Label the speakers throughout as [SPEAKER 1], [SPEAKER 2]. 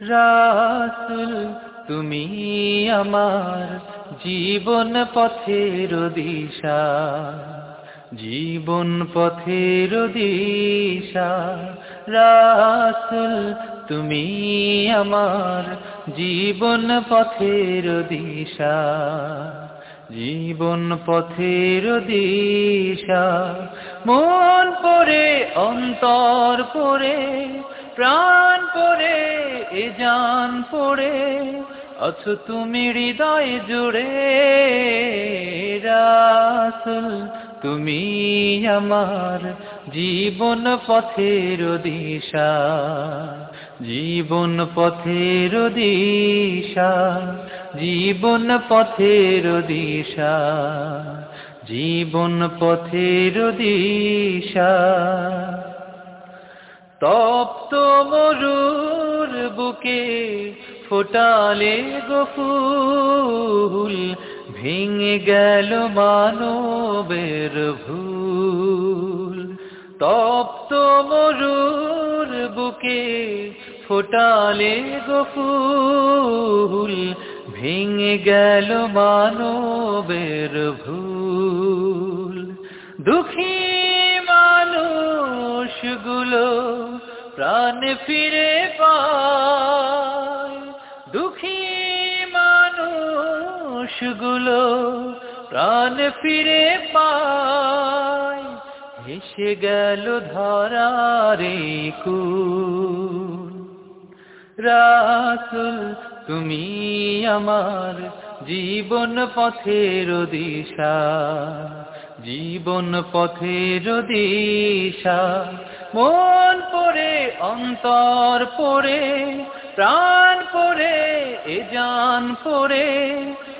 [SPEAKER 1] রাসুল, তুমি আমার জীবন পথের দিশা, জীবন পথের দিশা। রাসুল, তুমি আমার জীবন পথের দিশা, জীবন পথের দিশা। মন পরে, অন্তর পরে, প্রাণ পরে এ জান পড়ে আছো তুমি হৃদয় জুড়ে। রাসুল, তুমি আমার জীবন পথের দিশা, জীবন পথের দিশা, জীবন পথের দিশা, জীবন পথের দিশা। তপ্ত মরুর বুকে ফোটালে গফুল ভেঙে গেল মানবের ভুল। তপ্ত মরুর বুকে ফোটালে গফুল ভেঙে গেল মানবের ভুল। দুঃখী মানুষগুলো প্রাণ ফিরে পায়। দুঃখী মানুষগুলো প্রাণ ফিরে পায়। হেসে গেল ধরারে কু রাসুল, তুমি আমার জীবন পথের দিশা। জীবন পথের দিশা। মন অন্তর পরে, প্রাণ পরে, এ জান পরে,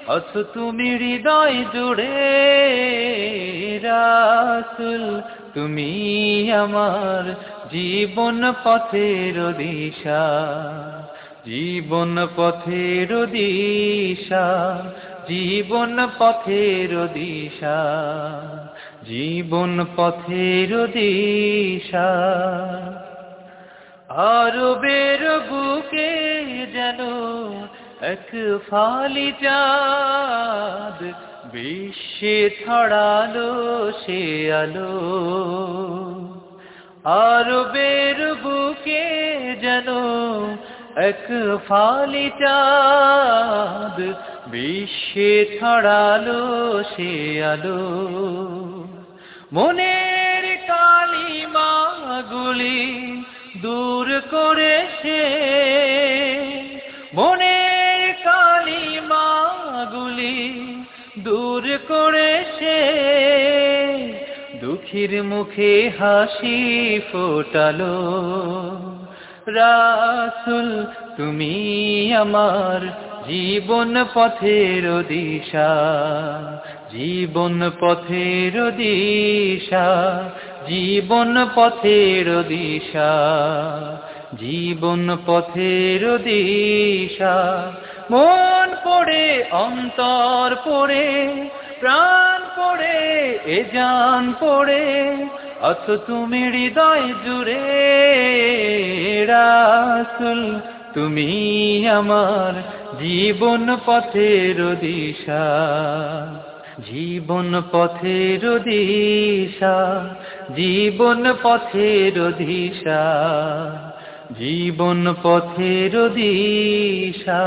[SPEAKER 1] অথ তুমি হৃদয় জুড়ে, রাসুল তুমি আমার জীবন পথের দিশা, জীবন পথের দিশা, জীবন পথের দিশা, জীবন পথের দিশা। আরবের বুকে যেন এক ফালি চাঁদ বিশ্বে ছড়ালো সে আলো। আরবের বুকে যেন এক ফালি চাঁদ বিশ্বে ছড়ালো সে আলো। মনের কালিমাগুলি দূর করেছে মনের কালিমাগুলি দূর করেছে দুঃখীর মুখে হাসি ফোটালো। রাসুল তুমি আমার জীবন পথের দিশা, জীবন পথের দিশা, জীবন পথের দিশা, জীবন পথের দিশা। মন পড়ে, অন্তর পড়ে, প্রাণ পড়ে, এ জান পড়ে অথ তুমি হৃদয় জুড়ে রাসুল তুমি আমার জীবন পথের দিশা জীবন পথের দিশা জীবন পথের দিশা জীবন পথের দিশা।